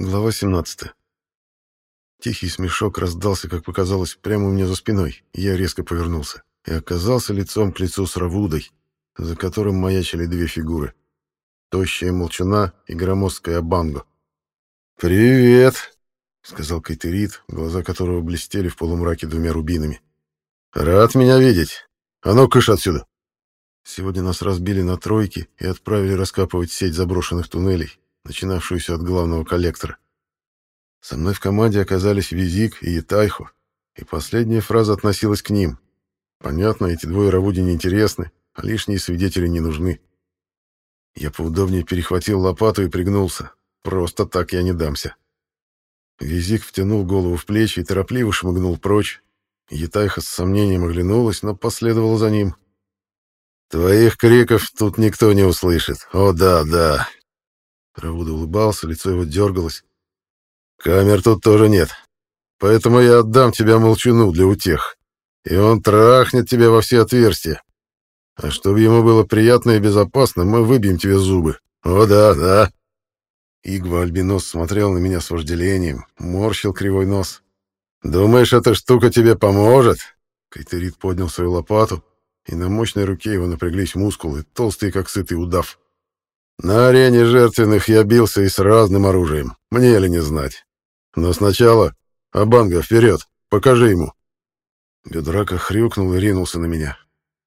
Глава 17. Тихий смешок раздался, как показалось, прямо у меня за спиной, я резко повернулся и оказался лицом к лицу с Равудой, за которым маячили две фигуры. Тощая молчуна и громоздкая банго. «Привет!» — сказал Кайтерит, глаза которого блестели в полумраке двумя рубинами. «Рад меня видеть! А ну, кыш отсюда!» Сегодня нас разбили на тройки и отправили раскапывать сеть заброшенных туннелей, начинавшуюся от главного коллектора. Со мной в команде оказались Визик и Итайхо, и последняя фраза относилась к ним. Понятно, эти двое Равуди неинтересны, а лишние свидетели не нужны. Я поудобнее перехватил лопату и пригнулся. Просто так я не дамся. Визик втянул голову в плечи и торопливо шмыгнул прочь. Етайха с сомнением оглянулась, но последовала за ним. «Твоих криков тут никто не услышит. О, да, да, Равуда улыбался, лицо его дергалось. «Камер тут тоже нет. Поэтому я отдам тебя молчуну для утех. И он трахнет тебя во все отверстия. А чтобы ему было приятно и безопасно, мы выбьем тебе зубы. О, да, да». Игва Альбинос смотрел на меня с вожделением, морщил кривой нос. «Думаешь, эта штука тебе поможет?» Кайтерит поднял свою лопату, и на мощной руке его напряглись мускулы, толстые, как сытый удав. На арене жертвенных я бился и с разным оружием. Мне ли не знать. Но сначала... Абанга, вперед! Покажи ему!» Бедрака хрюкнул и ринулся на меня.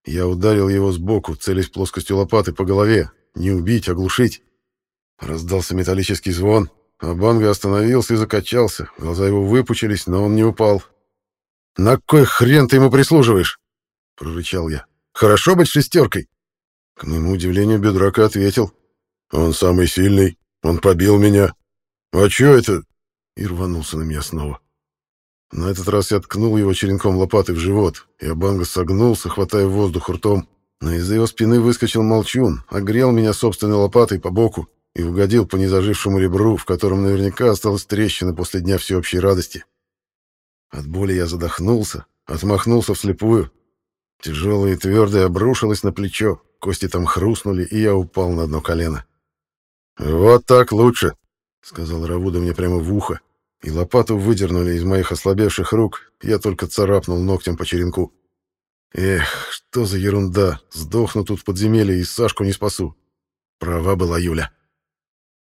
Я ударил его сбоку, целясь плоскостью лопаты по голове. Не убить, а глушить. Раздался металлический звон. Абанга остановился и закачался. Глаза его выпучились, но он не упал. «На кой хрен ты ему прислуживаешь?» — прорычал я. «Хорошо быть шестеркой?» К моему удивлению, Бедрака ответил. Он самый сильный. Он побил меня. А чё это? И рванулся на меня снова. На этот раз я ткнул его черенком лопаты в живот, и Абанга согнулся, хватая воздух ртом. Но из-за его спины выскочил молчун, огрел меня собственной лопатой по боку и угодил по незажившему ребру, в котором наверняка осталась трещина после дня всеобщей радости. От боли я задохнулся, отмахнулся вслепую. Тяжелое и твердое обрушилось на плечо, кости там хрустнули, и я упал на одно колено. «Вот так лучше», — сказал Равуда мне прямо в ухо, и лопату выдернули из моих ослабевших рук, я только царапнул ногтем по черенку. Эх, что за ерунда, сдохну тут в подземелье и Сашку не спасу. Права была Юля.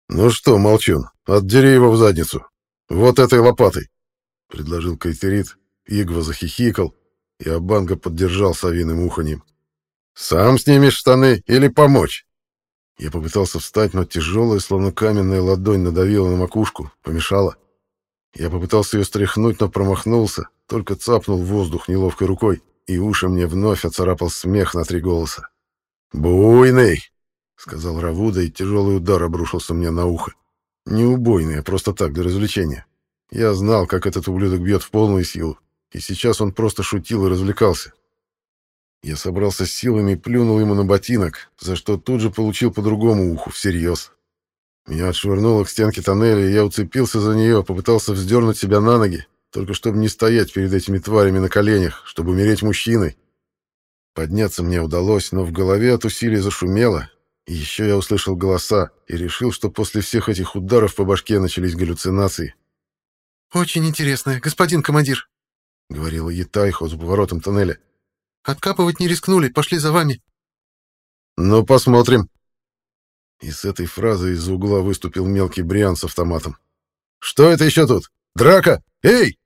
«Ну что, молчун, отдери его в задницу. Вот этой лопатой», — предложил Кайтерит. Игва захихикал, и Абанга поддержал совиным уханьем. «Сам снимешь штаны или помочь?» Я попытался встать, но тяжелая, словно каменная ладонь надавила на макушку, помешала. Я попытался ее стряхнуть, но промахнулся, только цапнул воздух неловкой рукой, и уши мне вновь оцарапал смех на три голоса. «Буйный!» — сказал Равуда, и тяжелый удар обрушился мне на ухо. Не убойный, а просто так, для развлечения. Я знал, как этот ублюдок бьет в полную силу, и сейчас он просто шутил и развлекался. Я собрался с силами и плюнул ему на ботинок, за что тут же получил по другому уху, всерьез. Меня отшвырнуло к стенке тоннеля, и я уцепился за нее, попытался вздернуть себя на ноги, только чтобы не стоять перед этими тварями на коленях, чтобы умереть мужчиной. Подняться мне удалось, но в голове от усилий зашумело, и еще я услышал голоса и решил, что после всех этих ударов по башке начались галлюцинации. «Очень интересно, господин командир», — говорила Етайхо за поворотом тоннеля. Откапывать не рискнули, пошли за вами. Ну, посмотрим. И с этой фразы из угла выступил мелкий Бриан с автоматом. Что это еще тут? Драка? Эй!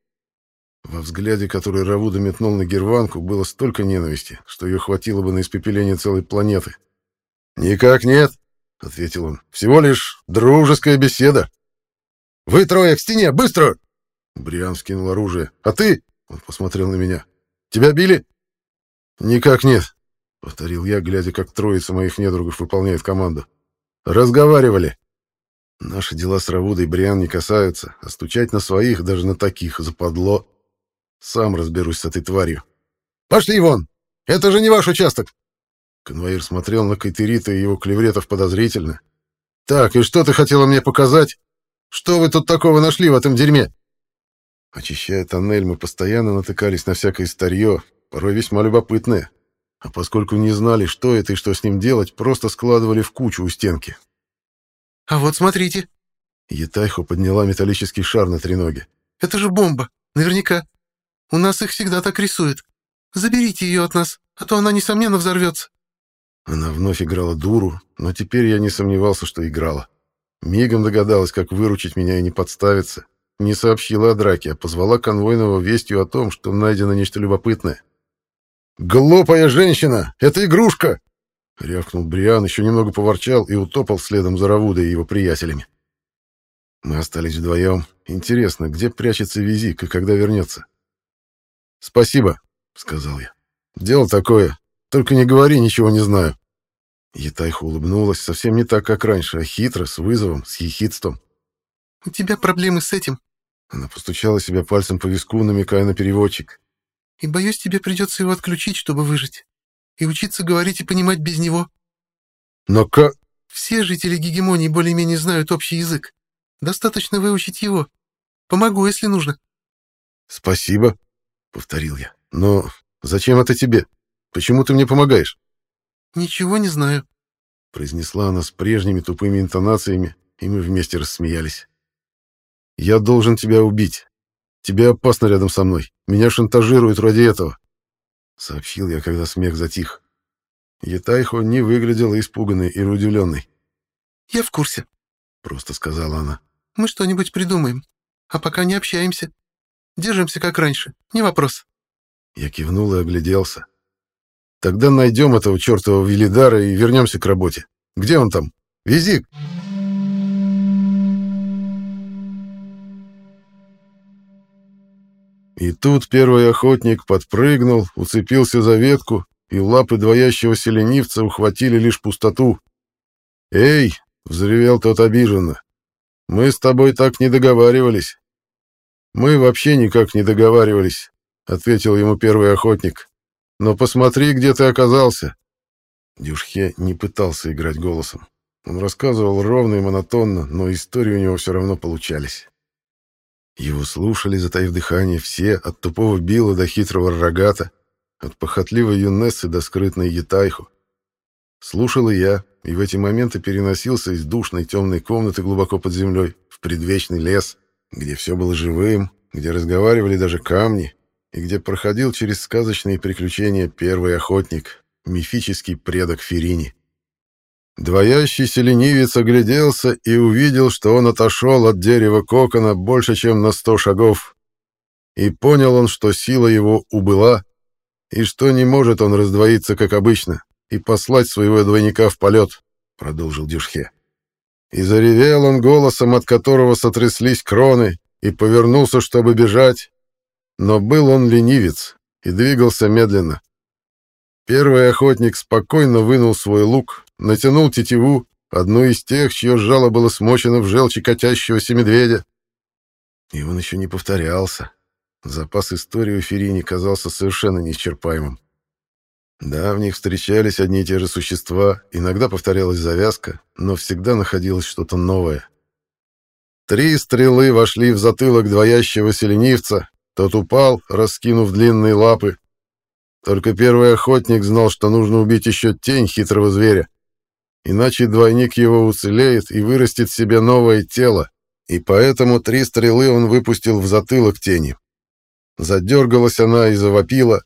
Во взгляде, который Равуда метнул на Герванку, было столько ненависти, что ее хватило бы на испепеление целой планеты. «Никак нет», — ответил он. «Всего лишь дружеская беседа». «Вы трое к стене, быстро!» Бриан скинул оружие. «А ты?» — он посмотрел на меня. «Тебя били?» «Никак нет», — повторил я, глядя, как троица моих недругов выполняет команду. «Разговаривали». Наши дела с Равудой Бриан не касаются, а стучать на своих, даже на таких, западло. Сам разберусь с этой тварью. «Пошли вон! Это же не ваш участок!» Конвоир смотрел на Кайтерита и его клевретов подозрительно. «Так, и что ты хотела мне показать? Что вы тут такого нашли в этом дерьме?» Очищая тоннель, мы постоянно натыкались на всякое старье, порой весьма любопытные. А поскольку не знали, что это и что с ним делать, просто складывали в кучу у стенки. «А вот смотрите!» Етайхо подняла металлический шар на треноге. «Это же бомба! Наверняка! У нас их всегда так рисуют. Заберите ее от нас, а то она, несомненно, взорвется». Она вновь играла дуру, но теперь я не сомневался, что играла. Мигом догадалась, как выручить меня и не подставиться. Не сообщила о драке, а позвала конвойного вестью о том, что найдено нечто любопытное. «Глупая женщина! Это игрушка!» — рявкнул Бриан, еще немного поворчал и утопал следом за Равудой и его приятелями. Мы остались вдвоем. Интересно, где прячется Визик и когда вернется? «Спасибо», — сказал я. «Дело такое. Только не говори, ничего не знаю». Етайха улыбнулась совсем не так, как раньше, а хитро, с вызовом, с ехидством. «У тебя проблемы с этим?» Она постучала себя пальцем по виску, намекая на переводчик. «И боюсь, тебе придется его отключить, чтобы выжить. И учиться говорить и понимать без него». «Но как...» «Все жители гегемонии более-менее знают общий язык. Достаточно выучить его. Помогу, если нужно». «Спасибо», — повторил я. «Но зачем это тебе? Почему ты мне помогаешь?» «Ничего не знаю», — произнесла она с прежними тупыми интонациями, и мы вместе рассмеялись. «Я должен тебя убить. Тебе опасно рядом со мной. Меня шантажируют ради этого», — сообщил я, когда смех затих. Етайхо не выглядела испуганной или удивленной. «Я в курсе», — просто сказала она. Мы что-нибудь придумаем. А пока не общаемся. Держимся как раньше. Не вопрос. Я кивнул и огляделся. Тогда найдем этого чертова Велидара и вернемся к работе. Где он там? Визик! И тут первый охотник подпрыгнул, уцепился за ветку, и лапы двоящегося ленивца ухватили лишь пустоту. «Эй!» — взревел тот обиженно. Мы с тобой так не договаривались. Мы вообще никак не договаривались, ответил ему первый охотник. Но посмотри, где ты оказался. Дюшхе не пытался играть голосом. Он рассказывал ровно и монотонно, но истории у него все равно получались. Его слушали, затаив дыхание, все, от тупого Билла до хитрого Рогата, от похотливой Юнессы до скрытной Етайху. Слушал и я, и в эти моменты переносился из душной темной комнаты глубоко под землей в предвечный лес, где все было живым, где разговаривали даже камни, и где проходил через сказочные приключения первый охотник, мифический предок Ферини. Двоящийся ленивец огляделся и увидел, что он отошел от дерева кокона больше, чем на сто шагов. И понял он, что сила его убыла, и что не может он раздвоиться, как обычно и послать своего двойника в полет», — продолжил Дюшхе. И заревел он голосом, от которого сотряслись кроны, и повернулся, чтобы бежать. Но был он ленивец и двигался медленно. Первый охотник спокойно вынул свой лук, натянул тетиву, одну из тех, чье жало было смочено в желчи катящегося медведя. И он еще не повторялся. Запас истории у Ферини казался совершенно неисчерпаемым. Да, в них встречались одни и те же существа, иногда повторялась завязка, но всегда находилось что-то новое. Три стрелы вошли в затылок двоящегося ленивца, тот упал, раскинув длинные лапы. Только первый охотник знал, что нужно убить еще тень хитрого зверя, иначе двойник его уцелеет и вырастет себе новое тело, и поэтому три стрелы он выпустил в затылок тени. Задергалась она и завопила,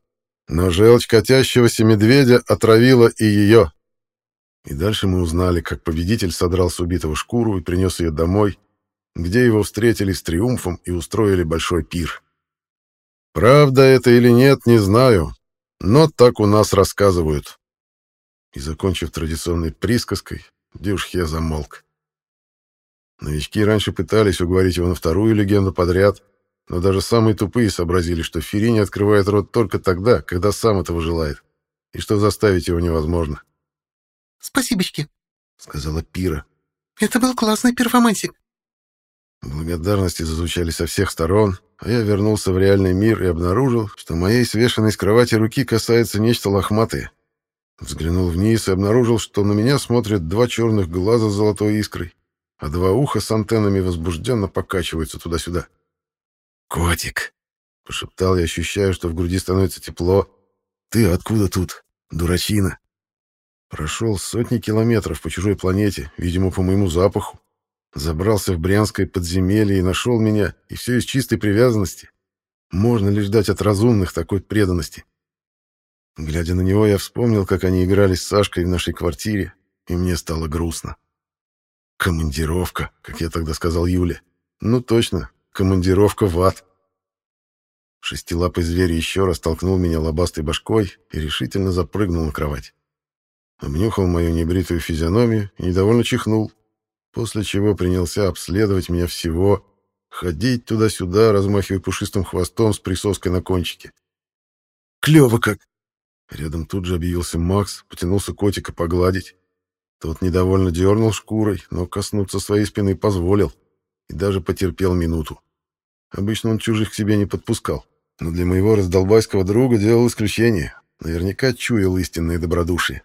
но желчь катящегося медведя отравила и ее. И дальше мы узнали, как победитель содрал с убитого шкуру и принес ее домой, где его встретили с триумфом и устроили большой пир. Правда это или нет, не знаю, но так у нас рассказывают. И, закончив традиционной присказкой, Дюшхе замолк. Новички раньше пытались уговорить его на вторую легенду подряд — но даже самые тупые сообразили, что Ферини открывает рот только тогда, когда сам этого желает, и что заставить его невозможно. «Спасибочки», — сказала Пира. «Это был классный перформансик». Благодарности зазвучали со всех сторон, а я вернулся в реальный мир и обнаружил, что моей свешенной с кровати руки касается нечто лохматое. Взглянул вниз и обнаружил, что на меня смотрят два черных глаза с золотой искрой, а два уха с антеннами возбужденно покачиваются туда-сюда. «Котик!» — пошептал я, ощущая, что в груди становится тепло. «Ты откуда тут, дурачина?» Прошел сотни километров по чужой планете, видимо, по моему запаху. Забрался в Брянское подземелье и нашел меня, и все из чистой привязанности. Можно ли ждать от разумных такой преданности? Глядя на него, я вспомнил, как они играли с Сашкой в нашей квартире, и мне стало грустно. Командировка, как я тогда сказал Юле. Ну точно, командировка в ад. Шестилапый зверь еще раз толкнул меня лобастой башкой и решительно запрыгнул на кровать. Обнюхал мою небритую физиономию и недовольно чихнул, после чего принялся обследовать меня всего, ходить туда-сюда, размахивая пушистым хвостом с присоской на кончике. «Клево как!» Рядом тут же объявился Макс, потянулся котика погладить. Тот недовольно дернул шкурой, но коснуться своей спины позволил и даже потерпел минуту. Обычно он чужих к себе не подпускал, но для моего раздолбайского друга делал исключение. Наверняка чуял истинное добродушие.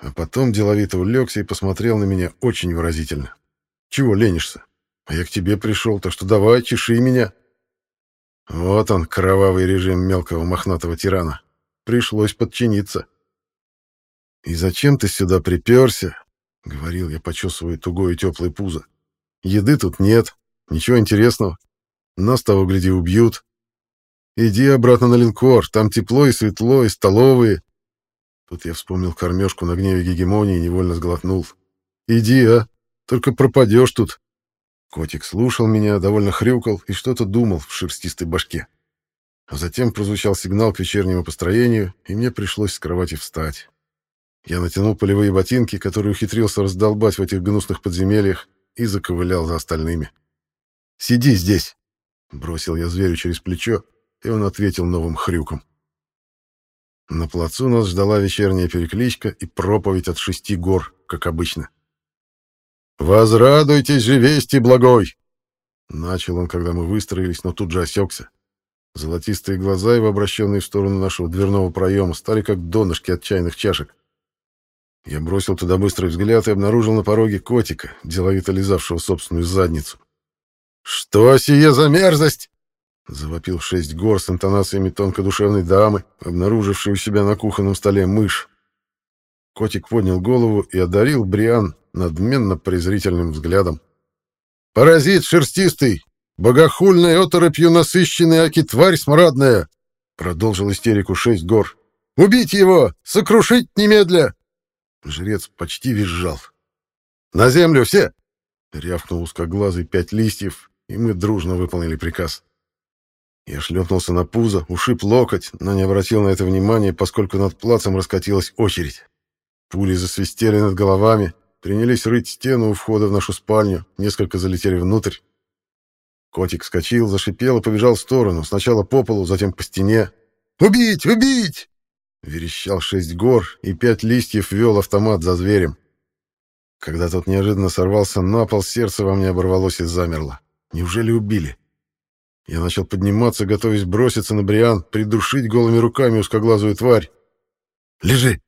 А потом деловито улегся и посмотрел на меня очень выразительно. «Чего ленишься? А я к тебе пришел, так что давай, чеши меня». Вот он, кровавый режим мелкого мохнатого тирана. Пришлось подчиниться. «И зачем ты сюда приперся?» — говорил я, почесывая тугое теплое пузо. «Еды тут нет, ничего интересного. Нас того, гляди, убьют. Иди обратно на линкор, там тепло и светло, и столовые». Тут я вспомнил кормежку на гневе гегемонии и невольно сглотнул. «Иди, а, только пропадешь тут». Котик слушал меня, довольно хрюкал и что-то думал в шерстистой башке. А затем прозвучал сигнал к вечернему построению, и мне пришлось с кровати встать. Я натянул полевые ботинки, которые ухитрился раздолбать в этих гнусных подземельях, и заковылял за остальными. «Сиди здесь!» — бросил я зверю через плечо, и он ответил новым хрюком. На плацу нас ждала вечерняя перекличка и проповедь от шести гор, как обычно. «Возрадуйтесь же вести благой!» Начал он, когда мы выстроились, но тут же осекся. Золотистые глаза, его обращенные в сторону нашего дверного проема, стали как донышки от чайных чашек. Я бросил туда быстрый взгляд и обнаружил на пороге котика, деловито лизавшего собственную задницу. «Что сие за мерзость?» — завопил шесть гор с интонациями тонкодушевной дамы, обнаружившей у себя на кухонном столе мышь. Котик поднял голову и одарил Бриан надменно презрительным взглядом. «Паразит шерстистый! Богохульной оторопью насыщенный аки тварь смрадная!» Продолжил истерику шесть гор. «Убить его! Сокрушить немедля!» Жрец почти визжал. «На землю все!» Рявкнул узкоглазый пять листьев, и мы дружно выполнили приказ. Я шлепнулся на пузо, ушиб локоть, но не обратил на это внимания, поскольку над плацем раскатилась очередь. Пули засвистели над головами, принялись рыть стену у входа в нашу спальню, несколько залетели внутрь. Котик вскочил, зашипел и побежал в сторону, сначала по полу, затем по стене. «Убить! Убить!» Верещал шесть гор, и пять листьев вел автомат за зверем. Когда тот неожиданно сорвался на пол, сердце во мне оборвалось и замерло. Неужели убили? Я начал подниматься, готовясь броситься на Бриан, придушить голыми руками узкоглазую тварь. «Лежи!»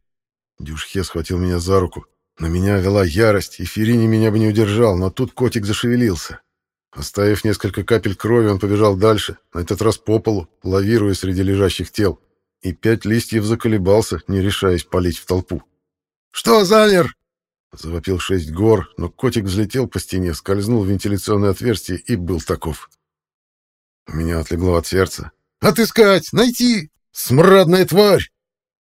Дюшхе схватил меня за руку. На меня вела ярость, и Ферини меня бы не удержал, но тут котик зашевелился. Оставив несколько капель крови, он побежал дальше, на этот раз по полу, лавируя среди лежащих тел. И пять листьев заколебался, не решаясь палить в толпу. «Что замер?» — завопил шесть гор, но котик взлетел по стене, скользнул в вентиляционное отверстие и был таков. Меня отлегло от сердца. «Отыскать! Найти! Смрадная тварь!»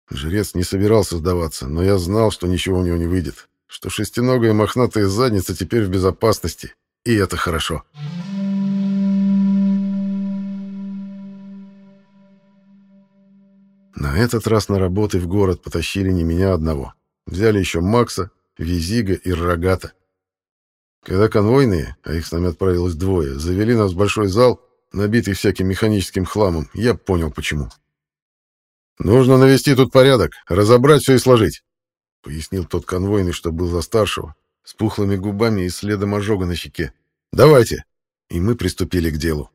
Жрец не собирался сдаваться, но я знал, что ничего у него не выйдет, что шестиногая мохнатая задница теперь в безопасности, и это хорошо. На этот раз на работы в город потащили не меня одного. Взяли еще Макса, Визига и Рогата. Когда конвойные, а их с нами отправилось двое, завели нас в большой зал, набитый всяким механическим хламом, я понял почему. «Нужно навести тут порядок, разобрать все и сложить», — пояснил тот конвойный, что был за старшего, с пухлыми губами и следом ожога на щеке. «Давайте!» И мы приступили к делу.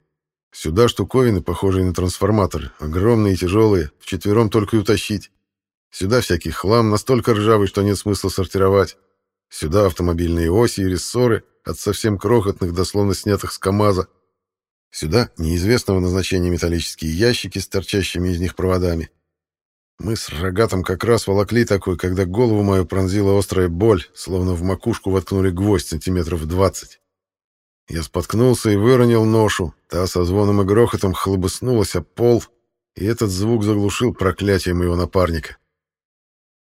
Сюда штуковины, похожие на трансформаторы, огромные и тяжелые, вчетвером только и утащить. Сюда всякий хлам, настолько ржавый, что нет смысла сортировать. Сюда автомобильные оси и рессоры, от совсем крохотных до словно снятых с КАМАЗа. Сюда неизвестного назначения металлические ящики с торчащими из них проводами. Мы с рогатом как раз волокли такой, когда голову мою пронзила острая боль, словно в макушку воткнули гвоздь сантиметров двадцать. Я споткнулся и выронил ношу, та со звоном и грохотом хлобыснулась об пол, и этот звук заглушил проклятие моего напарника.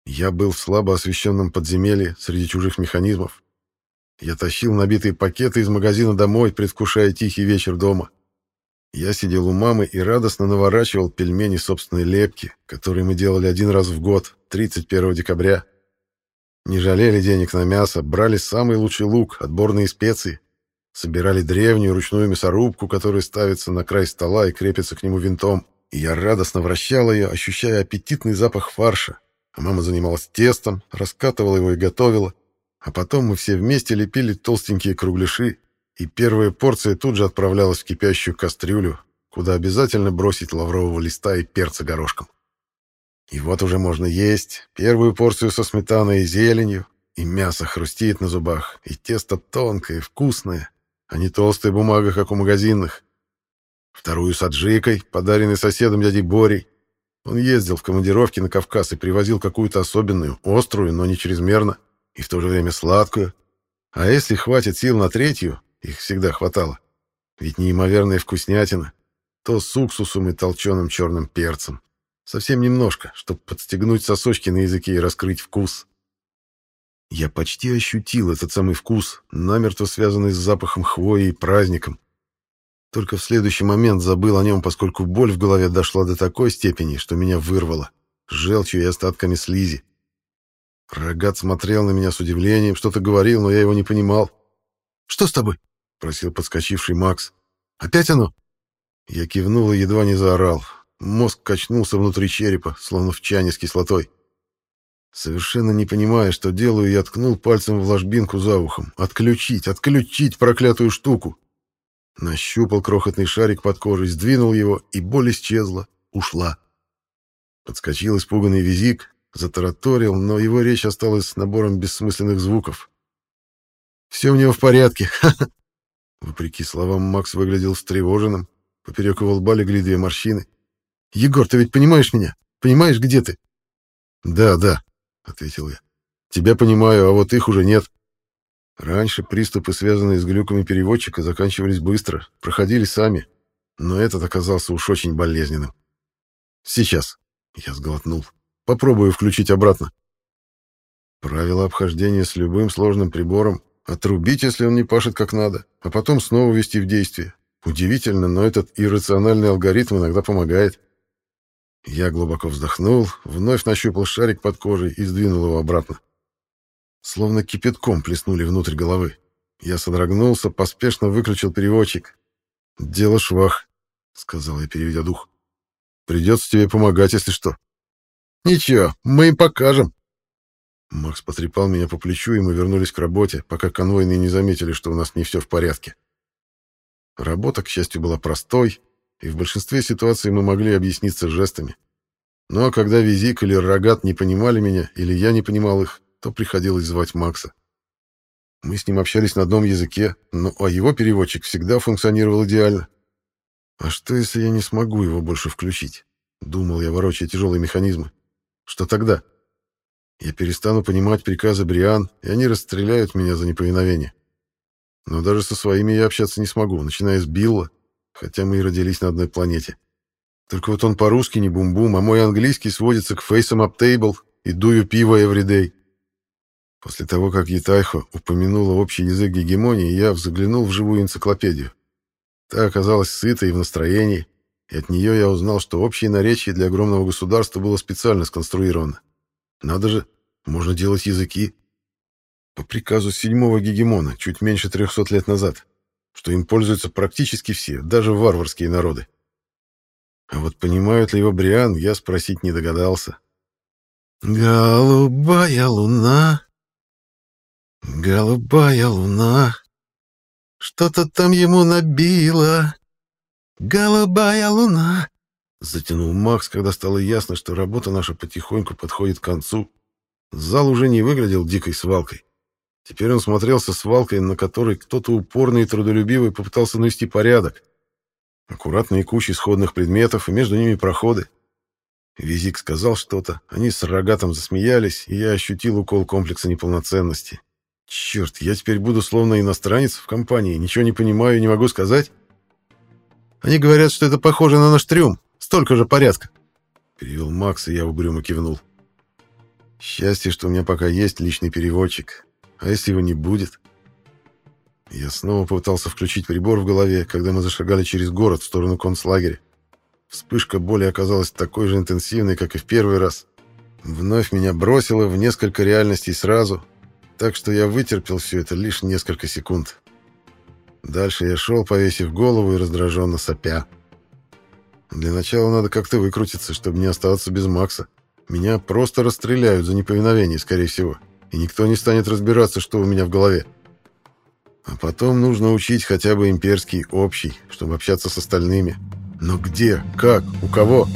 Я был в слабо освещенном подземелье среди чужих механизмов. Я тащил набитые пакеты из магазина домой, предвкушая тихий вечер дома. Я сидел у мамы и радостно наворачивал пельмени собственной лепки, которые мы делали один раз в год, 31 декабря. Не жалели денег на мясо, брали самый лучший лук, отборные специи, собирали древнюю ручную мясорубку, которая ставится на край стола и крепится к нему винтом, и я радостно вращал ее, ощущая аппетитный запах фарша, а мама занималась тестом, раскатывала его и готовила. А потом мы все вместе лепили толстенькие кругляши, и первая порция тут же отправлялась в кипящую кастрюлю, куда обязательно бросить лаврового листа и перца горошком. И вот уже можно есть первую порцию со сметаной и зеленью, и мясо хрустит на зубах, и тесто тонкое, вкусное, а не толстая бумага, как у магазинных. Вторую с аджикой, подаренной соседом дядей Борей, он ездил в командировки на Кавказ и привозил какую-то особенную, острую, но не чрезмерно, и в то же время сладкую. А если хватит сил на третью, их всегда хватало, ведь неимоверная вкуснятина, то с уксусом и толченым черным перцем. Совсем немножко, чтобы подстегнуть сосочки на языке и раскрыть вкус. Я почти ощутил этот самый вкус, намертво связанный с запахом хвои и праздником, только в следующий момент забыл о нем, поскольку боль в голове дошла до такой степени, что меня вырвало, желчью и остатками слизи. Рогат смотрел на меня с удивлением, что-то говорил, но я его не понимал. «Что с тобой?» — просил подскочивший Макс. «Опять оно?» Я кивнул и едва не заорал. Мозг качнулся внутри черепа, словно в чане с кислотой. Совершенно не понимая, что делаю, я ткнул пальцем в ложбинку за ухом. «Отключить! Отключить проклятую штуку!» Нащупал крохотный шарик под кожей, сдвинул его, и боль исчезла, ушла. Подскочил испуганный визик, затараторил, но его речь осталась набором бессмысленных звуков. «Все у него в порядке!» Вопреки словам, Макс выглядел встревоженным. Поперек его лба легли две морщины. «Егор, ты ведь понимаешь меня? Понимаешь, где ты?» «Да, да», — ответил я. «Тебя понимаю, а вот их уже нет». Раньше приступы, связанные с глюками переводчика, заканчивались быстро, проходили сами, но этот оказался уж очень болезненным. «Сейчас», — я сглотнул, — «попробую включить обратно». Правило обхождения с любым сложным прибором — отрубить, если он не пашет как надо, а потом снова ввести в действие. Удивительно, но этот иррациональный алгоритм иногда помогает. Я глубоко вздохнул, вновь нащупал шарик под кожей и сдвинул его обратно. Словно кипятком плеснули внутрь головы. Я содрогнулся, поспешно выключил переводчик. «Дело швах», — сказал я, переведя дух. «Придется тебе помогать, если что». «Ничего, мы им покажем». Макс потрепал меня по плечу, и мы вернулись к работе, пока конвойные не заметили, что у нас не все в порядке. Работа, к счастью, была простой, и в большинстве ситуаций мы могли объясниться жестами. Но когда Визик или Рогат не понимали меня, или я не понимал их, то приходилось звать Макса. Мы с ним общались на одном языке, но а его переводчик всегда функционировал идеально. А что, если я не смогу его больше включить? Думал я, ворочая тяжелые механизмы. Что тогда? Я перестану понимать приказы Бриан, и они расстреляют меня за неповиновение. Но даже со своими я общаться не смогу, начиная с Билла, хотя мы и родились на одной планете. Только вот он по-русски не бум-бум, а мой английский сводится к фейсам table и дую пиво everyday. После того, как Ятайхо упомянула общий язык гегемонии, я взглянул в живую энциклопедию. Та оказалась сытой и в настроении, и от нее я узнал, что общее наречие для огромного государства было специально сконструировано. Надо же, можно делать языки. По приказу седьмого гегемона, чуть меньше трехсот лет назад, что им пользуются практически все, даже варварские народы. А вот понимают ли его Бриан, я спросить не догадался. «Голубая луна», Голубая луна. Что-то там ему набило. Голубая луна. Затянул Макс, когда стало ясно, что работа наша потихоньку подходит к концу. Зал уже не выглядел дикой свалкой. Теперь он смотрелся свалкой, на которой кто-то упорный и трудолюбивый попытался навести порядок. Аккуратные кучи сходных предметов, и между ними проходы. Визик сказал что-то, они с рогатом засмеялись, и я ощутил укол комплекса неполноценности. Черт, я теперь буду словно иностранец в компании, ничего не понимаю и не могу сказать. Они говорят, что это похоже на наш трюм, столько же порядка. Перевел Макс, и я угрюмо кивнул. Счастье, что у меня пока есть личный переводчик. А если его не будет? Я снова попытался включить прибор в голове, когда мы зашагали через город в сторону концлагеря. Вспышка боли оказалась такой же интенсивной, как и в первый раз. Вновь меня бросило в несколько реальностей сразу, так что я вытерпел все это лишь несколько секунд. Дальше я шел, повесив голову и раздраженно сопя. Для начала надо как-то выкрутиться, чтобы не оставаться без Макса. Меня просто расстреляют за неповиновение, скорее всего, и никто не станет разбираться, что у меня в голове. А потом нужно учить хотя бы имперский общий, чтобы общаться с остальными. Но где? Как? У кого?